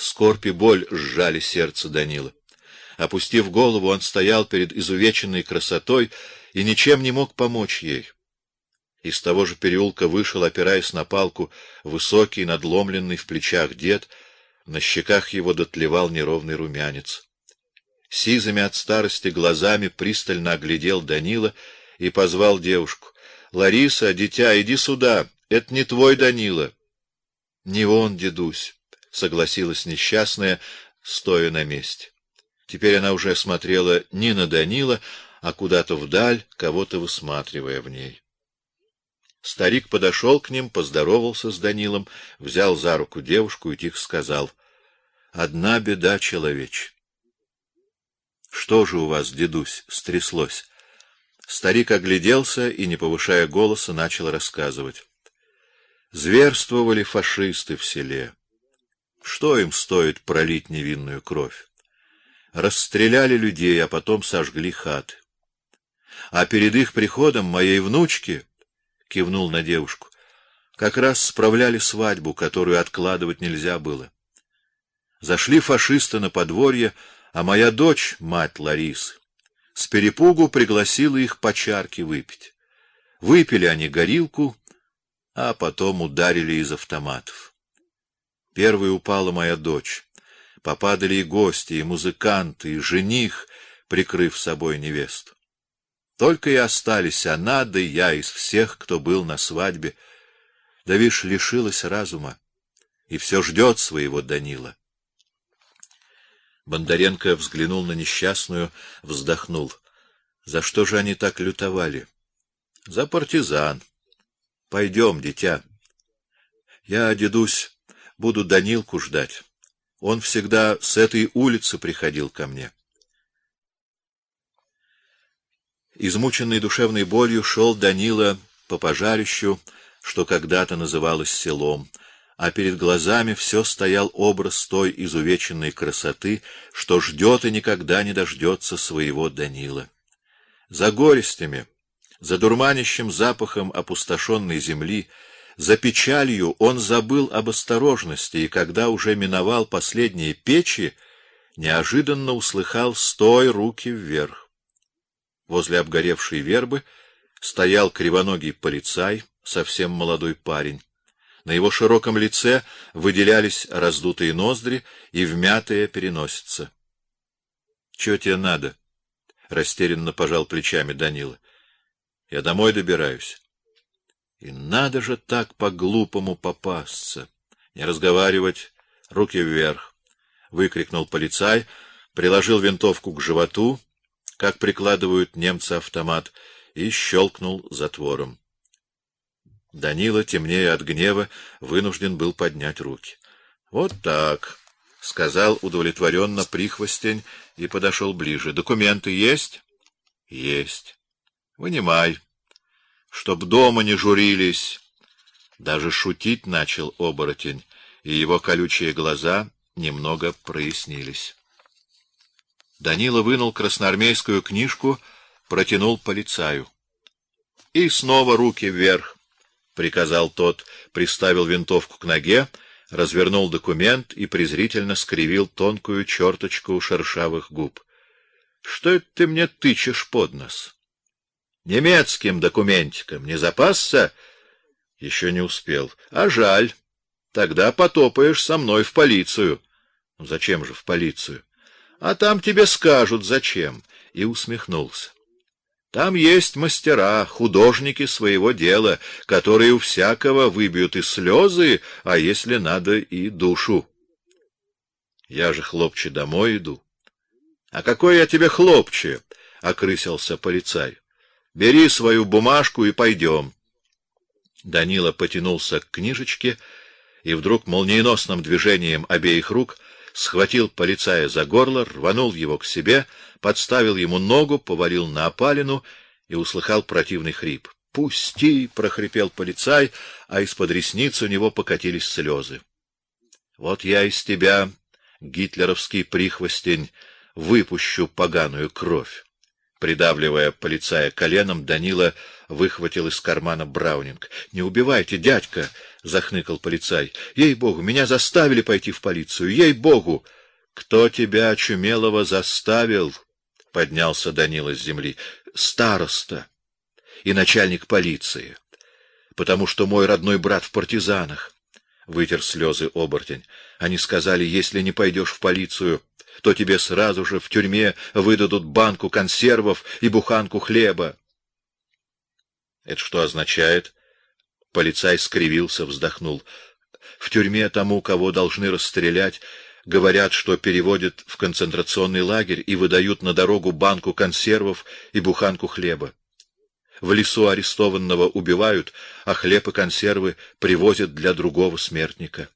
Скорбь и боль сжали сердце Данила. Опустив голову, он стоял перед изувеченной красотой и ничем не мог помочь ей. Из того же переулка вышел, опираясь на палку, высокий, надломленный в плечах дед, на щеках его дотлевал неровный румянец. Сизыми от старости глазами пристально оглядел Данила и позвал девушку: "Лариса, дитя, иди сюда. Это не твой Данила". "Не он, дедусь", согласилась несчастная, стоя на месте. Теперь она уже смотрела не на Данила, а куда-то вдаль, кого-то высматривая в ней. Старик подошел к ним, поздоровался с Данилом, взял за руку девушку и тихо сказал: "Одна беда, человеч. Что же у вас, дедусь, стряслось?" Старик огляделся и, не повышая голоса, начал рассказывать. Зверствовали фашисты в селе. Что им стоит пролить невинную кровь? Расстреляли людей, а потом сожгли хаты. А перед их приходом моей внучке кивнул на девушку. Как раз справляли свадьбу, которую откладывать нельзя было. Зашли фашисты на подворье, а моя дочь, мать Ларисы, с перепугу пригласила их по чарке выпить. Выпили они горилку, а потом ударили из автоматов. Первой упала моя дочь. Попадали и гости, и музыканты, и жених, прикрыв собой невесту. Только и остались она да я из всех, кто был на свадьбе. Да вишь, лишилась разума и все ждет своего Данила. Бондаренко взглянул на несчастную, вздохнул. За что же они так лютовали? За партизан. Пойдем, дитя. Я, дедусь, буду Данилку ждать. Он всегда с этой улицы приходил ко мне. Измученный душевной болью шел Данила по пожарищу, что когда-то называлось селом, а перед глазами все стоял образ той изувеченной красоты, что ждет и никогда не дождется своего Данила. За горестями, за дурманящим запахом опустошенной земли, за печалью он забыл об осторожности, и когда уже миновал последние печи, неожиданно услыхал: "Стой, руки вверх!" Возле обгоревшей вербы стоял кривоногий полицай, совсем молодой парень. На его широком лице выделялись раздутые ноздри и вмятая переносица. Что тебе надо? растерянно пожал плечами Данила. Я домой добираюсь. И надо же так по-глупому попасться. Не разговаривать, руки вверх, выкрикнул полицай, приложил винтовку к животу как прикладывают немцы автомат, и щелкнул затвором. Данила, темнее от гнева, вынужден был поднять руки. Вот так, сказал удовлетворенно прихвостень и подошел ближе. Документы есть? Есть. Вынимай, чтоб дома не журились. Даже шутить начал оборотень, и его колючие глаза немного прояснились. Данила вынул красноармейскую книжку, протянул полицаю. И снова руки вверх, приказал тот, приставил винтовку к ноге, развернул документ и презрительно скривил тонкую черточку у шершавых губ. Что это ты мне тычешь под нос? Немецким документиком не запасся? Еще не успел. А жаль. Тогда потопаешь со мной в полицию. Зачем же в полицию? А там тебе скажут зачем, и усмехнулся. Там есть мастера, художники своего дела, которые у всякого выбьют и слезы, а если надо и душу. Я же хлопче домой иду. А какой я тебе хлопче, окрысился полицай. Бери свою бумажку и пойдем. Данила потянулся к книжечке и вдруг молниеносным движением обеих рук схватил полицая за горло, рванул его к себе, подставил ему ногу, повалил на опалину и услыхал противный хрип. "Пусти!" прохрипел полицай, а из-под ресниц у него покатились слезы. "Вот я из тебя, гитлеровский прихвостень, выпущу поганую кровь. Придавливая полицая коленом, Данила выхватил из кармана Браунинг. "Не убивайте, дядька", захныкал полицай. "Ей-богу, меня заставили пойти в полицию. Ей-богу, кто тебя очумелого заставил?" поднялся Данила с земли. "Староста и начальник полиции, потому что мой родной брат в партизанах". Вытер слезы оборотень. Они сказали: "Если не пойдешь в полицию, то тебе сразу же в тюрьме выдадут банку консервов и буханку хлеба. Это что означает? Полицай скривился, вздохнул. В тюрьме тому, кого должны расстрелять, говорят, что переводят в концентрационный лагерь и выдают на дорогу банку консервов и буханку хлеба. В лесу арестованного убивают, а хлеб и консервы привозят для другого смертника.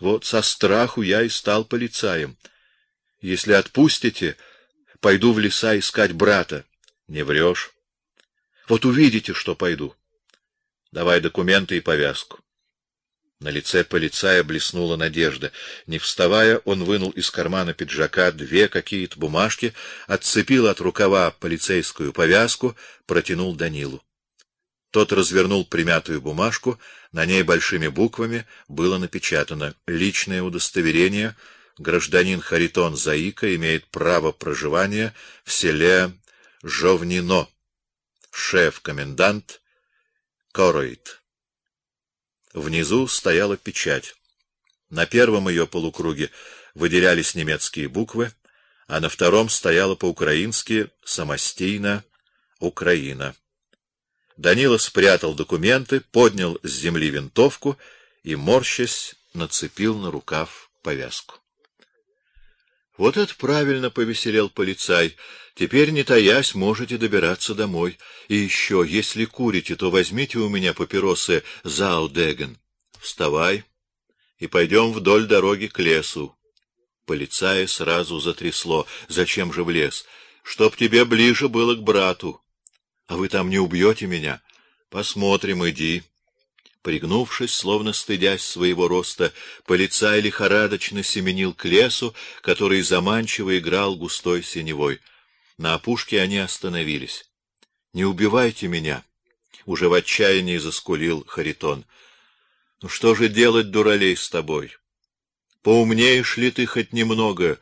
Вот со страху я и стал полицаем. Если отпустите, пойду в леса искать брата. Не врешь. Вот увидите, что пойду. Давай документы и повязку. На лице полицая блеснула надежда. Не вставая, он вынул из кармана пиджака две какие-то бумажки, отцепил от рукава полицейскую повязку, протянул Данилу. Тот развернул примятую бумажку, на ней большими буквами было напечатано: "Личное удостоверение гражданин Харитон Заика имеет право проживания в селе Жовнино. Шеф-комендант Короид. Внизу стояла печать. На первом ее полукруге выделялись немецкие буквы, а на втором стояло по-украински самостийно Украина. Данила спрятал документы, поднял с земли винтовку и морщась нацепил на рукав повязку. Вот это правильно повеселел полицай. Теперь не таясь можете добираться домой. И еще, если курите, то возьмите у меня папиросы Заудеген. Вставай и пойдем вдоль дороги к лесу. Полицая сразу затрясло: "Зачем же в лес? Чтоб тебе ближе было к брату. А вы там не убьете меня? Посмотрим, иди". Пригнувшись, словно стыдясь своего роста, полицай лихорадочно семенил к лесу, который заманчиво играл густой синевой. На опушке они остановились. Не убивайте меня, уже в отчаянии заскулил Харитон. Ну что же делать, дуралей, с тобой? Поумнеешь ли ты хоть немного,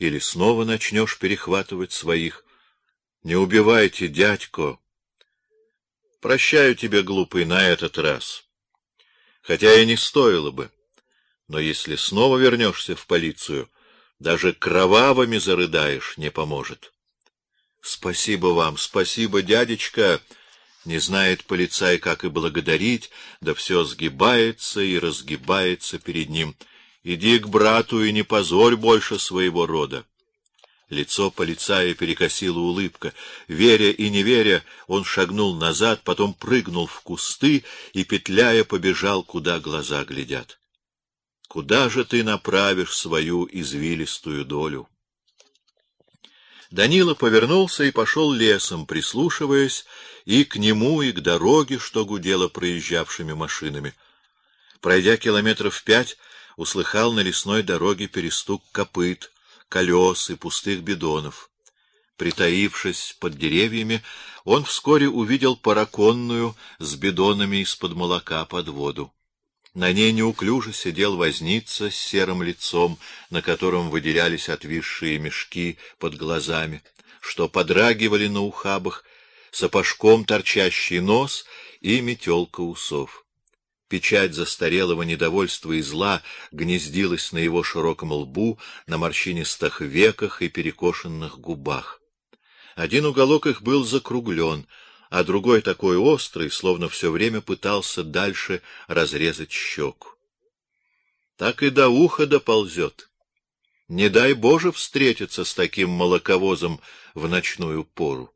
или снова начнешь перехватывать своих? Не убивайте, дядько. Прощаю тебе, глупый, на этот раз хотя и не стоило бы. Но если снова вернешься в полицию, даже кровавыми зарыдаешь, не поможет. Спасибо вам, спасибо, дядечка. Не знает полицай, как и благодарить, да все сгибается и разгибается перед ним. Иди к брату и не позорь больше своего рода. Лицо полицая перекосила улыбка. Веря и не веря, он шагнул назад, потом прыгнул в кусты и петляя побежал, куда глаза глядят. Куда же ты направишь свою извилистую долю? Данила повернулся и пошел лесом, прислушиваясь и к нему, и к дороге, что гудела проезжавшими машинами. Пройдя километров пять, услыхал на лесной дороге перестук копыт колес и пустых бидонов. Притаившись под деревьями, он вскоре увидел параконную с бидонами из-под молока под воду. На ней неуклюже сидел возница с серым лицом, на котором выделялись отвисшие мешки под глазами, что подрагивали на ухабах, сапожком торчащий нос и метелка усов. Печать застарелого недовольства и зла гнездилась на его широком лбу, на морщинистых веках и перекошенных губах. Один уголок их был закруглен, а другой такой острый, словно все время пытался дальше разрезать щеку. Так и до уха доползет. Не дай Боже встретиться с таким молоковозом в ночную пору.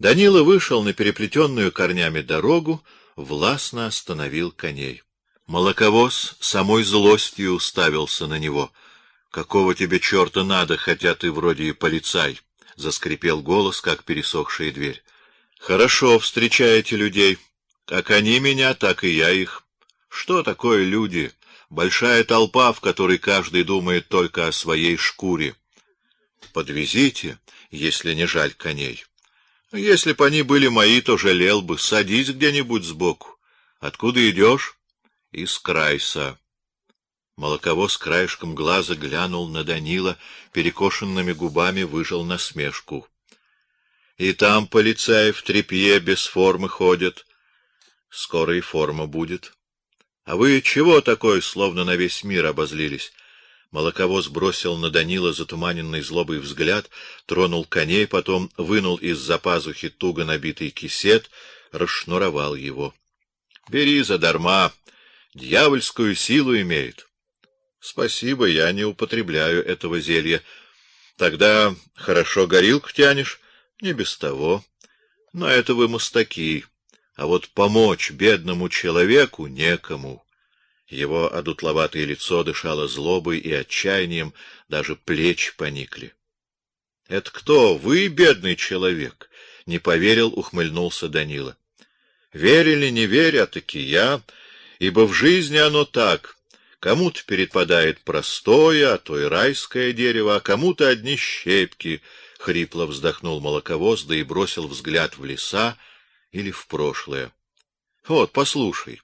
Данила вышел на переплетенную корнями дорогу, властно остановил коней. Молоковоз самой злостью уставился на него. Какого тебе черта надо, хотя ты вроде и полицай? заскрипел голос, как пересохшая дверь. Хорошо встречаете людей, как они меня, так и я их. Что такое люди? Большая толпа, в которой каждый думает только о своей шкуре. подвезите, если не жаль коней. Если б они были мои, то жалел бы. Садись где-нибудь сбоку. Откуда идешь? Из Крайса. Молоковоз краешком глаза глянул на Данила, перекошенными губами выжил насмешку. И там полицаи в тряпье без формы ходят. Скоро и форма будет. А вы чего такой, словно на весь мир обозлились? Молоковоз бросил на Данила затуманенный злобой взгляд, тронул коней, потом вынул из-за пазухи туго набитый кисет, расшнуровал его. Бери задарма, дьявольскую силу имеет. Спасибо, я не употребляю этого зелья. Тогда хорошо горилку тянешь? Не без того. Но это вы мастаки. А вот помочь бедному человеку некому. Его одутловатое лицо дышало злобой и отчаянием, даже плечи поникли. Это кто? Вы, бедный человек? Не поверил, ухмыльнулся Данила. Верили, не веря, таки я, ибо в жизни оно так. Кому-то перепадает простое, а то и райское дерево, а кому-то одни щепки. Хрипло вздохнул молоковоз, да и бросил взгляд в леса или в прошлое. Вот, послушай.